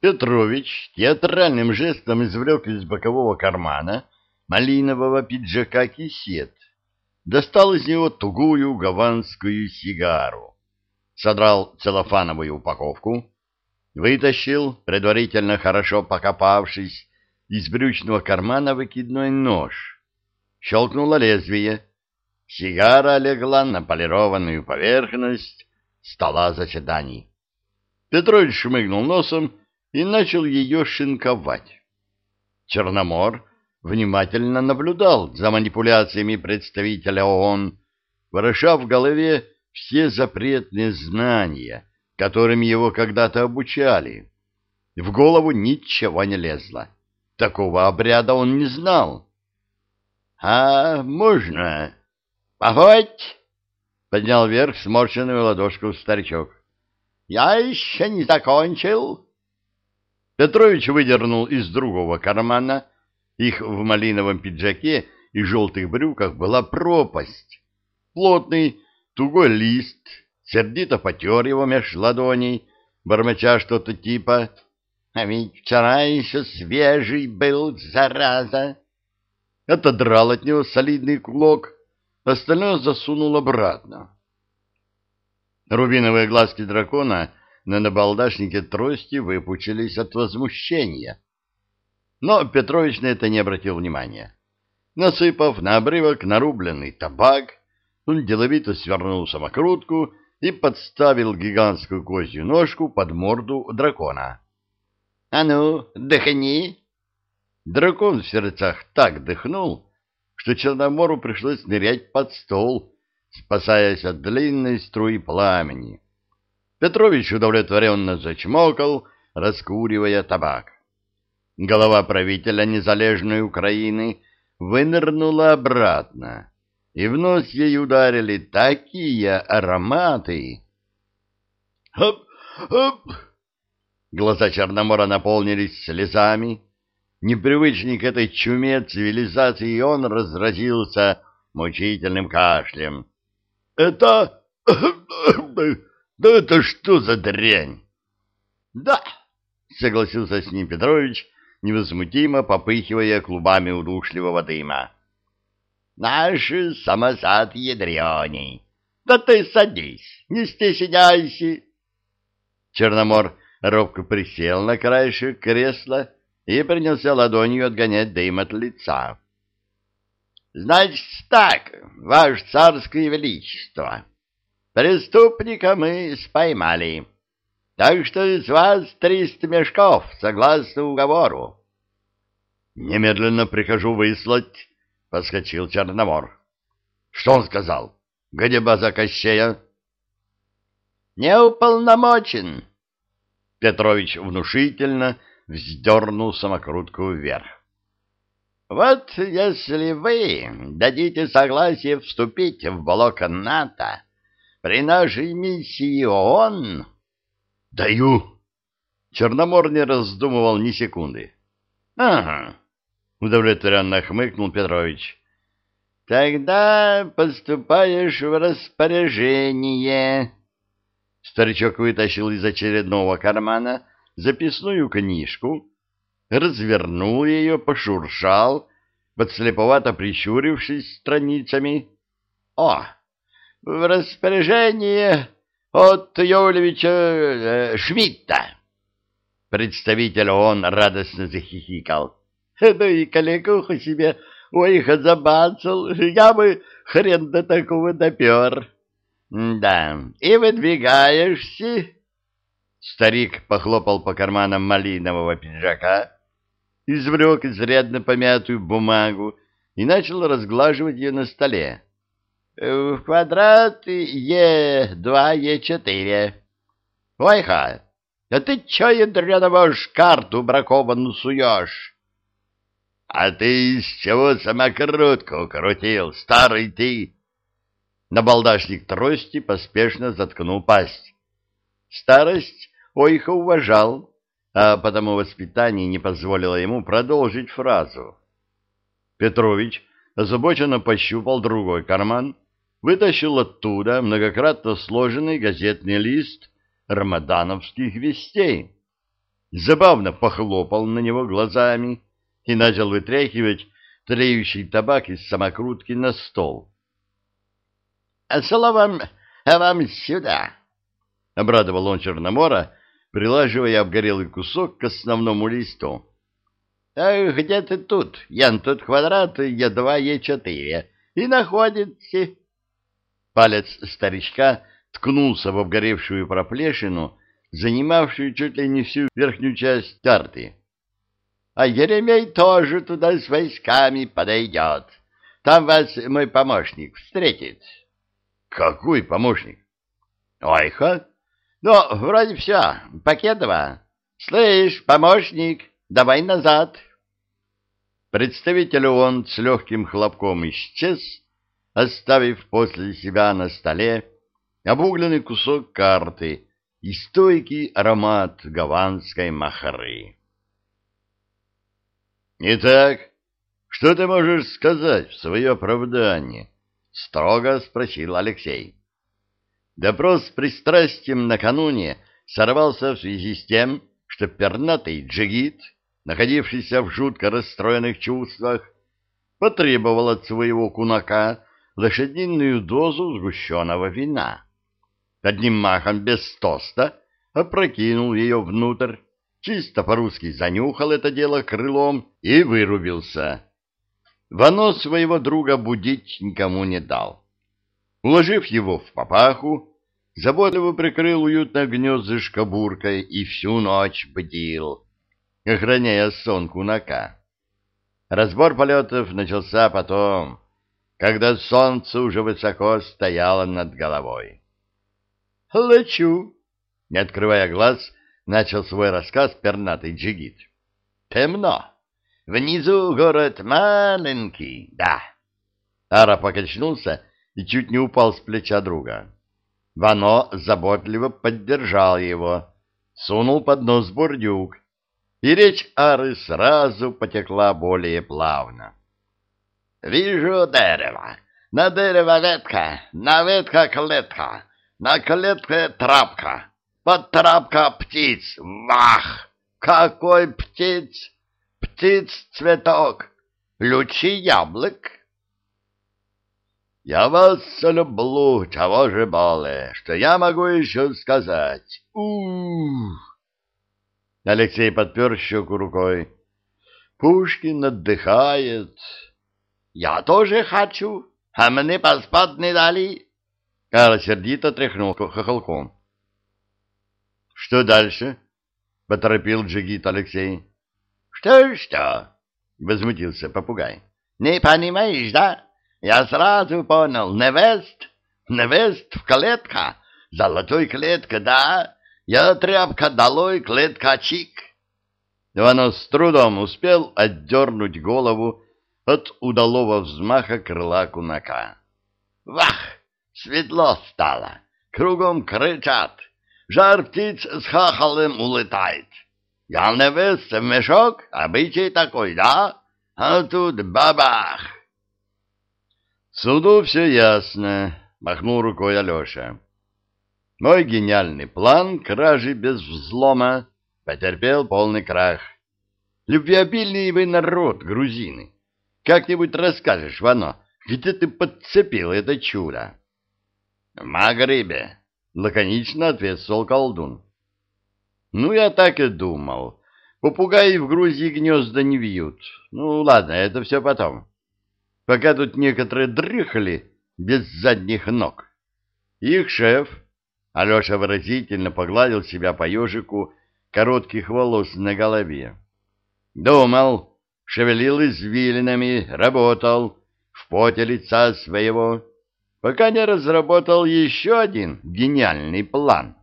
Петрович театральным жестом извлек из бокового кармана малинового пиджака кисет, достал из него тугую гаванскую сигару, содрал целлофановую упаковку, вытащил, предварительно хорошо покопавшись, из брючного кармана выкидной нож. Щелкнуло лезвие. Сигара легла на полированную поверхность стола заседаний. Петрович шмыгнул носом и начал ее шинковать. Черномор внимательно наблюдал за манипуляциями представителя ООН, вороша в голове все запретные знания, которыми его когда-то обучали. В голову ничего не лезло. Такого обряда он не знал. — А можно? — Погодь! — поднял вверх сморщенную ладошку старичок. — Я еще не закончил. Петрович выдернул из другого кармана их в малиновом пиджаке и желтых брюках была пропасть. Плотный, тугой лист, сердито потер его меж ладоней, бормоча что-то типа «А ведь вчера еще свежий был, зараза!» Отодрал от него солидный кулок, остальное засунул обратно. Рубиновые глазки дракона на набалдашнике трости выпучились от возмущения. Но Петрович на это не обратил внимания. Насыпав на обрывок нарубленный табак, он деловито свернул самокрутку и подставил гигантскую козью ножку под морду дракона. — А ну, дыхни! Дракон в сердцах так дыхнул, что Черномору пришлось нырять под стол, спасаясь от длинной струи пламени. Петрович удовлетворенно зачмокал, раскуривая табак. Голова правителя незалежной Украины вынырнула обратно, и в нос ей ударили такие ароматы. «Хоп! Хоп!» Глаза Черномора наполнились слезами. Непривычный к этой чуме цивилизации он разразился мучительным кашлем. «Это... да это что за дрянь?» «Да!» — согласился с ним Петрович, — невозмутимо попыхивая клубами удушливого дыма. — Наш самосад ядреней. Да ты садись, не стесняйся. Черномор робко присел на краешек кресла и принялся ладонью отгонять дым от лица. — Значит так, ваше царское величество, преступника мы споймали. — так что из вас триста мешков, согласно уговору. — Немедленно прихожу выслать, — подскочил Черномор. — Что он сказал? Где база Кощея? — Не уполномочен. Петрович внушительно вздернул самокрутку вверх. — Вот если вы дадите согласие вступить в блок НАТО при нашей миссии ООН... Даю. Черномор не раздумывал ни секунды. Ага, удовлетворенно хмыкнул Петрович. Тогда поступаешь в распоряжение. Старичок вытащил из очередного кармана записную книжку, развернул ее, пошуршал, подслеповато прищурившись страницами. О, в распоряжение от Юлевича э, Шмидта. Представитель он радостно захихикал. Ну и коллегуху себе ой забацал, я бы хрен до такого допер. Да, и выдвигаешься. Старик похлопал по карманам малинового пиджака, извлек изрядно помятую бумагу и начал разглаживать ее на столе. В квадрат Е2, Е4. Ой-ха, а ты чё, ядрёного ж карту бракованную суешь? А ты из чего самокрутку крутил, старый ты? Набалдашник трости поспешно заткнул пасть. Старость Ойха уважал, а потому воспитание не позволило ему продолжить фразу. Петрович озабоченно пощупал другой карман, вытащил оттуда многократно сложенный газетный лист рамадановских вестей. забавно похлопал на него глазами и начал вытряхивать тлеющий табак из самокрутки на стол. — А словом, а вам сюда! — обрадовал он Черномора, прилаживая обгорелый кусок к основному листу. — А где ты тут? Ян тут квадрат, я два, е четыре. И находится... Палец старичка ткнулся в обгоревшую проплешину, занимавшую чуть ли не всю верхнюю часть карты. А Еремей тоже туда с войсками подойдет. Там вас мой помощник встретит. — Какой помощник? — Ой-ха! Ну, вроде все. Пакетова. Слышь, помощник, давай назад. Представитель он с легким хлопком исчез, оставив после себя на столе обугленный кусок карты и стойкий аромат гаванской махры. «Итак, что ты можешь сказать в свое оправдание?» — строго спросил Алексей. Допрос с пристрастием накануне сорвался в связи с тем, что пернатый джигит, находившийся в жутко расстроенных чувствах, потребовал от своего кунака лошадиную дозу сгущенного вина. Одним махом без тоста опрокинул ее внутрь, чисто по-русски занюхал это дело крылом и вырубился. Вано своего друга будить никому не дал. Уложив его в папаху, заботливо прикрыл уютно гнездышко буркой и всю ночь бдил, охраняя сон кунака. Разбор полетов начался потом, когда солнце уже высоко стояло над головой. «Лечу!» — не открывая глаз, начал свой рассказ пернатый джигит. «Темно. Внизу город маленький, да». Ара покачнулся и чуть не упал с плеча друга. Вано заботливо поддержал его, сунул под нос бурдюк, и речь Ары сразу потекла более плавно. «Вижу дерево. На дерево ветка, на ветка клетка, на клетке трапка, под трапка птиц. Вах! Какой птиц? Птиц цветок, лючи яблок, я вас люблю, чего же более, что я могу еще сказать? Ух! Алексей подпер щеку рукой. Пушкин отдыхает. Я тоже хочу, а мне поспать не дали. Карл сердито тряхнул хохолком. Что дальше? Поторопил джигит Алексей. Что-что? Возмутился попугай. Не понимаешь, да? Я сразу понял, невест, невест в клетка, золотой клетка, да, я тряпка долой, клетка чик. Иванов с трудом успел отдернуть голову от удалого взмаха крыла кунака. Вах! Светло стало, кругом кричат, жар птиц с хахалем улетает. Я невест в мешок, обычай такой, да? А тут бабах! Суду все ясно, махнул рукой Алеша. Мой гениальный план кражи без взлома потерпел полный крах. Любвеобильный вы народ, грузины. Как-нибудь расскажешь, Вано, где ты подцепил это чудо? — В Магрибе, — лаконично ответствовал колдун. — Ну, я так и думал. Попугаи в Грузии гнезда не вьют. Ну, ладно, это все потом пока тут некоторые дрыхали без задних ног. Их шеф, Алеша выразительно погладил себя по ежику коротких волос на голове. Думал, шевелил извилинами, работал в поте лица своего, пока не разработал еще один гениальный план.